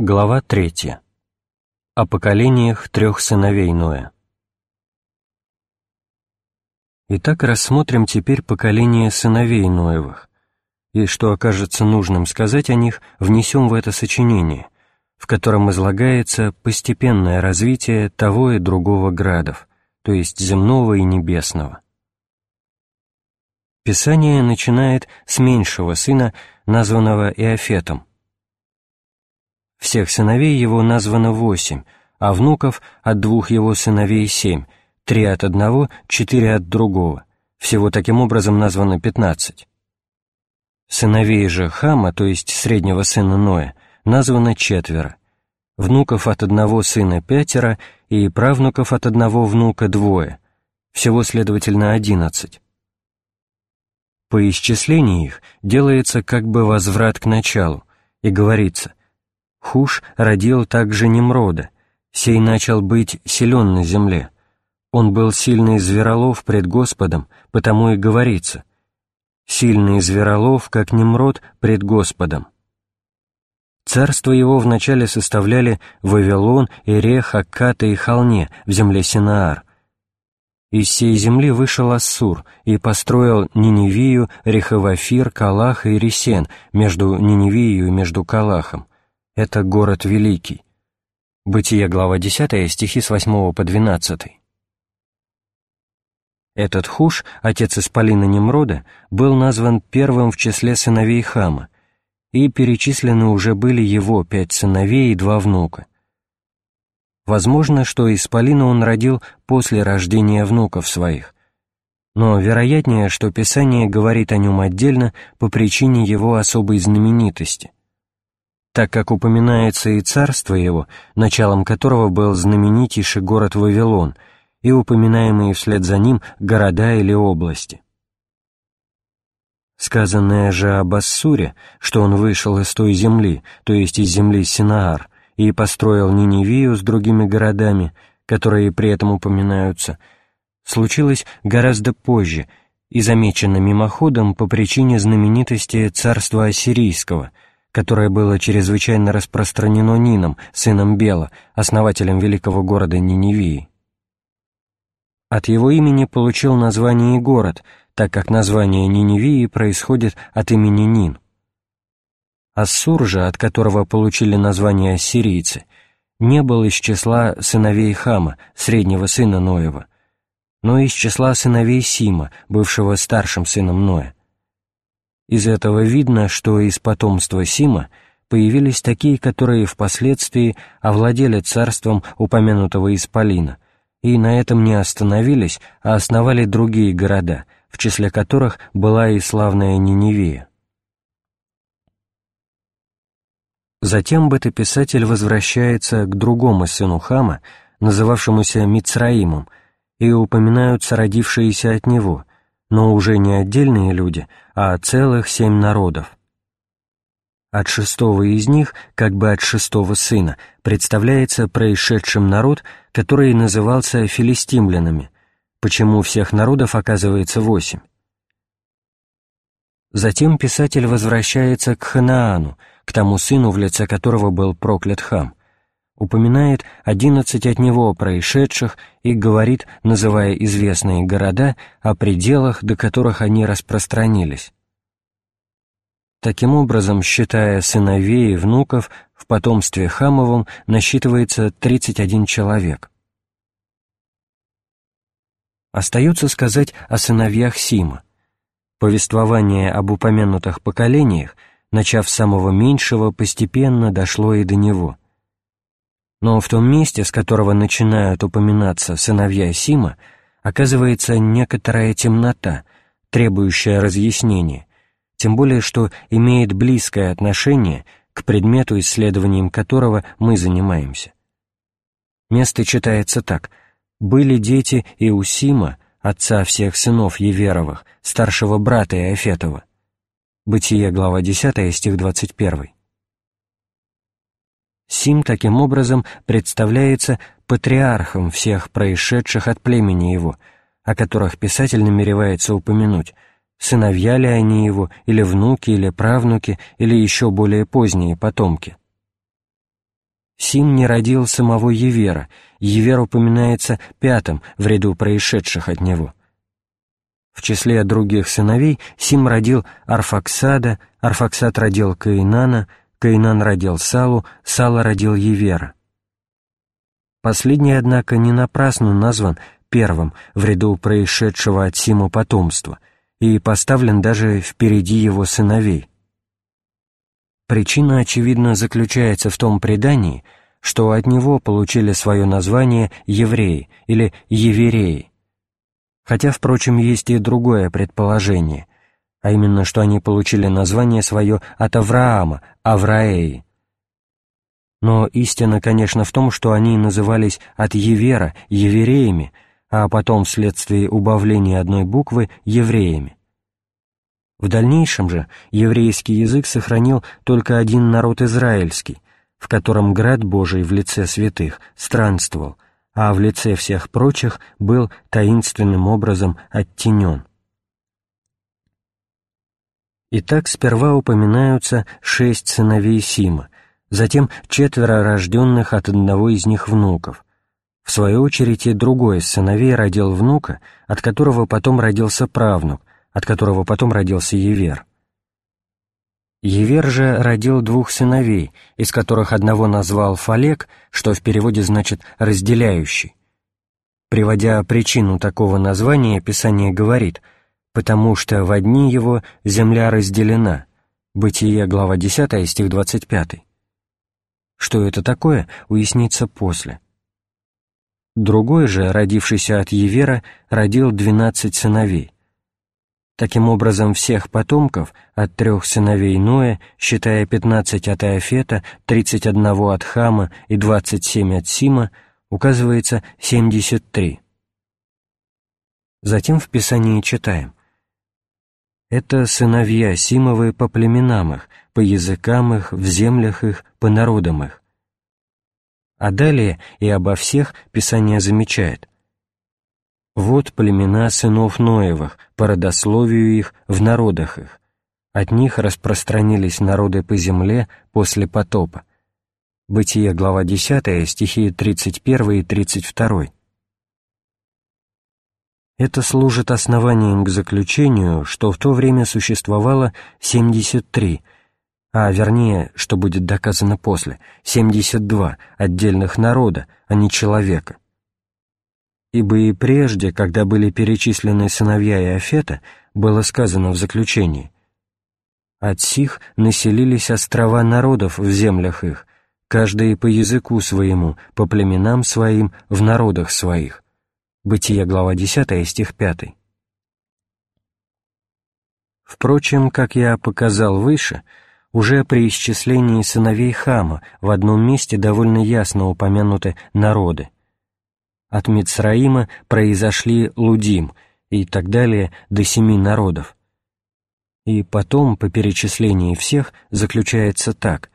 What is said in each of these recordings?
Глава 3. О поколениях трех сыновей Ноя. Итак, рассмотрим теперь поколение сыновей Ноевых, и, что окажется нужным сказать о них, внесем в это сочинение, в котором излагается постепенное развитие того и другого градов, то есть земного и небесного. Писание начинает с меньшего сына, названного Иофетом, всех сыновей его названо восемь, а внуков от двух его сыновей семь, три от одного, четыре от другого. Всего таким образом названо пятнадцать. Сыновей же Хама, то есть среднего сына Ноя, названо четверо. Внуков от одного сына пятеро и правнуков от одного внука двое. Всего, следовательно, одиннадцать. По исчислению их делается как бы возврат к началу, и говорится – Хуш родил также Немрода, сей начал быть силен на земле. Он был сильный зверолов пред Господом, потому и говорится «Сильный зверолов, как Немрод, пред Господом». Царство его вначале составляли Вавилон, Ирех, Акката и Холне в земле Синаар. Из сей земли вышел Ассур и построил Ниневию, Рехавафир, Калах и Ресен между Ниневией и между Калахом это город великий. Бытие, глава 10, стихи с 8 по 12. Этот Хуш, отец Исполина Немрода, был назван первым в числе сыновей Хама, и перечислены уже были его пять сыновей и два внука. Возможно, что Исполина он родил после рождения внуков своих, но вероятнее, что Писание говорит о нем отдельно по причине его особой знаменитости — так как упоминается и царство его, началом которого был знаменитейший город Вавилон, и упоминаемые вслед за ним города или области. Сказанное же об Ассуре, что он вышел из той земли, то есть из земли Синаар, и построил Ниневию с другими городами, которые при этом упоминаются, случилось гораздо позже и замечено мимоходом по причине знаменитости царства Ассирийского — которое было чрезвычайно распространено Нином, сыном Бела, основателем великого города Ниневии. От его имени получил название и город, так как название Ниневии происходит от имени Нин. Ассур же, от которого получили название ассирийцы, не был из числа сыновей Хама, среднего сына Ноева, но из числа сыновей Сима, бывшего старшим сыном Ноя. Из этого видно, что из потомства Сима появились такие, которые впоследствии овладели царством упомянутого Исполина, и на этом не остановились, а основали другие города, в числе которых была и славная Ниневия. Затем бытописатель возвращается к другому сыну Хама, называвшемуся Мицраимом, и упоминаются родившиеся от него — но уже не отдельные люди, а целых семь народов. От шестого из них, как бы от шестого сына, представляется происшедшим народ, который назывался филистимлянами, почему всех народов оказывается восемь. Затем писатель возвращается к Ханаану, к тому сыну, в лице которого был проклят хам, упоминает одиннадцать от него происшедших и говорит, называя известные города, о пределах, до которых они распространились. Таким образом, считая сыновей и внуков, в потомстве Хамовом насчитывается 31 человек. Остается сказать о сыновьях Сима. Повествование об упомянутых поколениях, начав с самого меньшего, постепенно дошло и до него — но в том месте, с которого начинают упоминаться сыновья Сима, оказывается некоторая темнота, требующая разъяснения, тем более что имеет близкое отношение к предмету, исследованием которого мы занимаемся. Место читается так «Были дети и у Сима, отца всех сынов Еверовых, старшего брата Иофетова». Бытие, глава 10, стих 21. Сим таким образом представляется патриархом всех происшедших от племени его, о которых писатель намеревается упомянуть, сыновья ли они его, или внуки, или правнуки, или еще более поздние потомки. Сим не родил самого Евера, Евер упоминается пятым в ряду происшедших от него. В числе других сыновей Сим родил Арфаксада, Арфаксад родил Каинана, Каинан родил Салу, Сала родил Евера. Последний, однако, не напрасно назван первым в ряду происшедшего от Сима потомства и поставлен даже впереди его сыновей. Причина, очевидно, заключается в том предании, что от него получили свое название евреи или евереи. Хотя, впрочем, есть и другое предположение, а именно, что они получили название свое от Авраама, Авраэи. Но истина, конечно, в том, что они назывались от Евера евреями, а потом вследствие убавления одной буквы евреями. В дальнейшем же еврейский язык сохранил только один народ израильский, в котором град Божий в лице святых странствовал, а в лице всех прочих был таинственным образом оттенен. Итак, сперва упоминаются шесть сыновей Сима, затем четверо рожденных от одного из них внуков. В свою очередь и другой из сыновей родил внука, от которого потом родился правнук, от которого потом родился Евер. Евер же родил двух сыновей, из которых одного назвал Фалек, что в переводе значит «разделяющий». Приводя причину такого названия, Писание говорит «потому что в одни его земля разделена» Бытие, глава 10, стих 25. Что это такое, уяснится после. Другой же, родившийся от Евера, родил двенадцать сыновей. Таким образом, всех потомков от трех сыновей Ноя, считая пятнадцать от Иофета, тридцать одного от Хама и двадцать семь от Сима, указывается семьдесят три. Затем в Писании читаем «Это сыновья Симовы по племенам их, по языкам их, в землях их, по народам их». А далее и обо всех Писание замечает. «Вот племена сынов Ноевых, по родословию их, в народах их. От них распространились народы по земле после потопа». Бытие, глава 10, стихи 31 и 32. Это служит основанием к заключению, что в то время существовало 73, а вернее, что будет доказано после, 72 отдельных народа, а не человека. Ибо и прежде, когда были перечислены сыновья Иофета, было сказано в заключении «От сих населились острова народов в землях их, каждый по языку своему, по племенам своим, в народах своих». Бытие, глава 10, стих 5. Впрочем, как я показал выше, уже при исчислении сыновей Хама в одном месте довольно ясно упомянуты народы. От Мицраима произошли Лудим и так далее до семи народов. И потом, по перечислении всех, заключается так.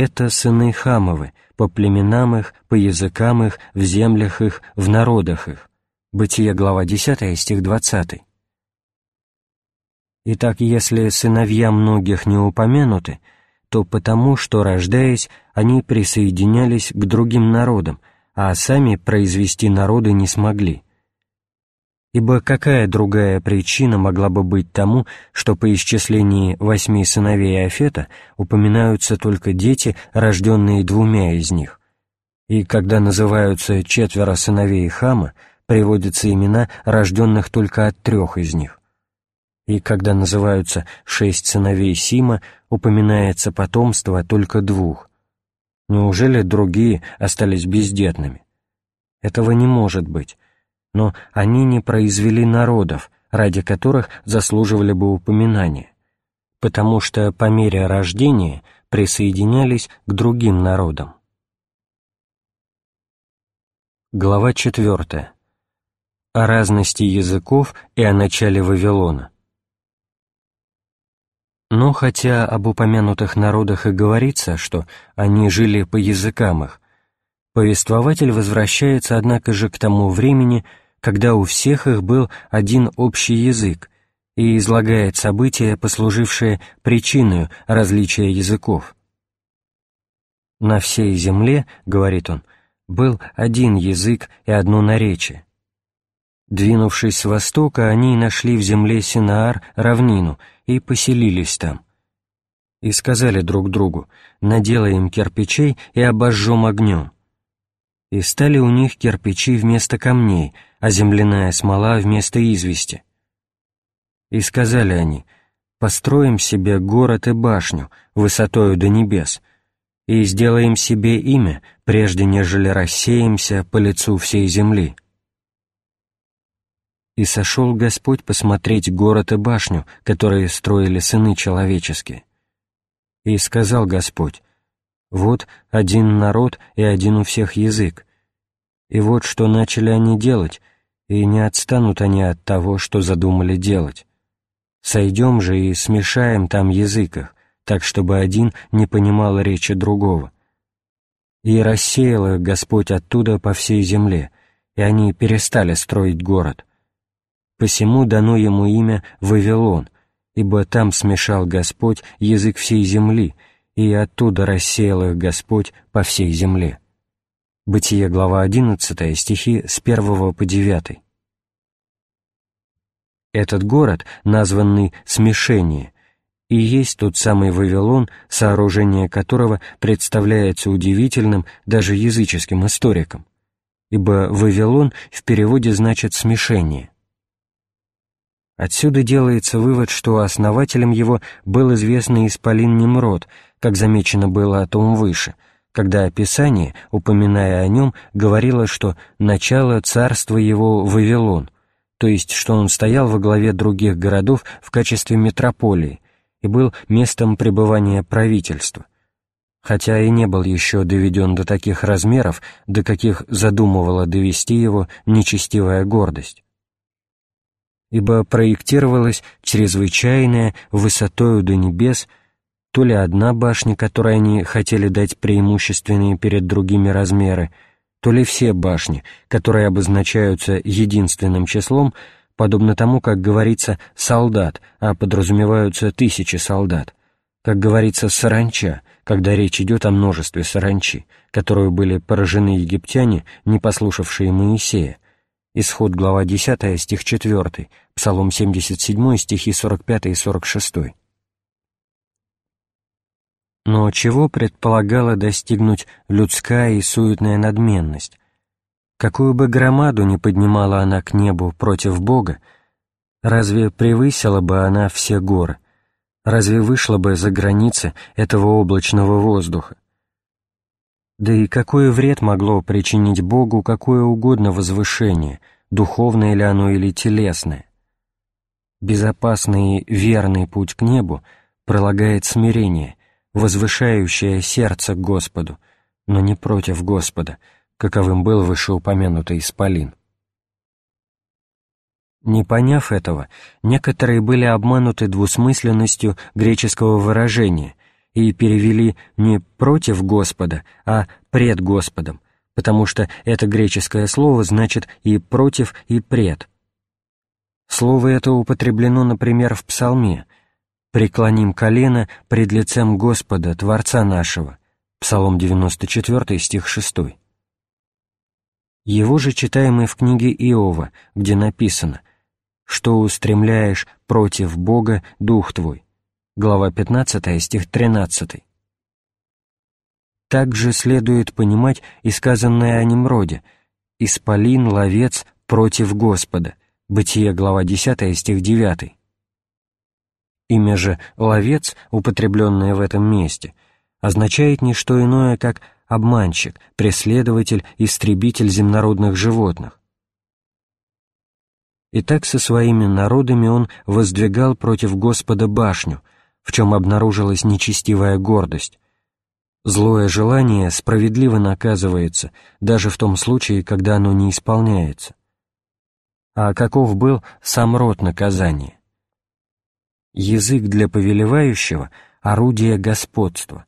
Это сыны Хамовы, по племенам их, по языкам их, в землях их, в народах их. Бытие, глава 10, стих 20. Итак, если сыновья многих не упомянуты, то потому, что, рождаясь, они присоединялись к другим народам, а сами произвести народы не смогли. Ибо какая другая причина могла бы быть тому, что по исчислении восьми сыновей Афета упоминаются только дети, рожденные двумя из них? И когда называются четверо сыновей Хама, приводятся имена рожденных только от трех из них и когда называются шесть сыновей Сима, упоминается потомство только двух. Неужели другие остались бездетными? Этого не может быть, но они не произвели народов, ради которых заслуживали бы упоминания, потому что по мере рождения присоединялись к другим народам. Глава 4. О разности языков и о начале Вавилона. Но хотя об упомянутых народах и говорится, что они жили по языкам их, повествователь возвращается, однако же, к тому времени, когда у всех их был один общий язык, и излагает события, послужившие причиной различия языков. На всей земле, говорит он, был один язык и одно наречие. Двинувшись с востока, они нашли в земле Синаар равнину и поселились там. И сказали друг другу, наделаем кирпичей и обожжем огнем. И стали у них кирпичи вместо камней, а земляная смола вместо извести. И сказали они, построим себе город и башню, высотою до небес, и сделаем себе имя, прежде нежели рассеемся по лицу всей земли. И сошел Господь посмотреть город и башню, которые строили сыны человеческие. И сказал Господь, «Вот один народ и один у всех язык. И вот что начали они делать, и не отстанут они от того, что задумали делать. Сойдем же и смешаем там языках, так, чтобы один не понимал речи другого. И рассеял их Господь оттуда по всей земле, и они перестали строить город. Посему дано ему имя Вавилон, ибо там смешал Господь язык всей земли, и оттуда рассеял их Господь по всей земле. Бытие, глава 11, стихи с 1 по 9. Этот город, названный «Смешение», и есть тот самый Вавилон, сооружение которого представляется удивительным даже языческим историкам, ибо Вавилон в переводе значит «смешение». Отсюда делается вывод, что основателем его был известный исполин Немрод, как замечено было о том выше, когда описание, упоминая о нем, говорило, что начало царства его Вавилон, то есть что он стоял во главе других городов в качестве метрополии, и был местом пребывания правительства, хотя и не был еще доведен до таких размеров, до каких задумывала довести его нечестивая гордость. Ибо проектировалась чрезвычайная высотою до небес то ли одна башня, которой они хотели дать преимущественные перед другими размеры, то ли все башни, которые обозначаются единственным числом, подобно тому, как говорится «солдат», а подразумеваются тысячи солдат, как говорится «саранча», когда речь идет о множестве саранчи, которую были поражены египтяне, не послушавшие Моисея. Исход, глава 10, стих 4, Псалом 77, стихи 45 и 46. Но чего предполагала достигнуть людская и суетная надменность, Какую бы громаду ни поднимала она к небу против Бога, разве превысила бы она все горы? Разве вышла бы за границы этого облачного воздуха? Да и какой вред могло причинить Богу какое угодно возвышение, духовное ли оно или телесное? Безопасный и верный путь к небу пролагает смирение, возвышающее сердце к Господу, но не против Господа — каковым был вышеупомянутый исполин. Не поняв этого, некоторые были обмануты двусмысленностью греческого выражения и перевели не «против Господа», а «пред Господом», потому что это греческое слово значит и «против», и «пред». Слово это употреблено, например, в Псалме «Преклоним колено пред лицем Господа, Творца нашего» Псалом 94, стих 6. Его же читаем и в книге Иова, где написано «Что устремляешь против Бога дух твой» глава 15, стих 13. Также следует понимать и сказанное о Немроде «Исполин, ловец против Господа» Бытие, глава 10, стих 9. Имя же «ловец», употребленное в этом месте, означает не что иное, как обманщик, преследователь, истребитель земнородных животных. И так со своими народами он воздвигал против Господа башню, в чем обнаружилась нечестивая гордость. Злое желание справедливо наказывается, даже в том случае, когда оно не исполняется. А каков был сам род наказания? Язык для повелевающего — орудие господства,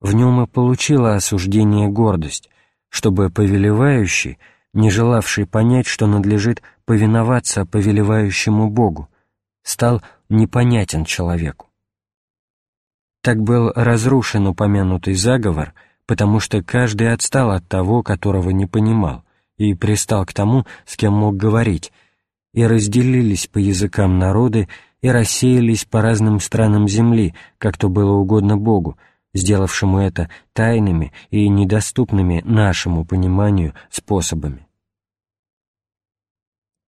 в нем и получила осуждение гордость, чтобы повелевающий, не желавший понять, что надлежит повиноваться повелевающему Богу, стал непонятен человеку. Так был разрушен упомянутый заговор, потому что каждый отстал от того, которого не понимал, и пристал к тому, с кем мог говорить, и разделились по языкам народы и рассеялись по разным странам земли, как то было угодно Богу, сделавшему это тайными и недоступными нашему пониманию способами.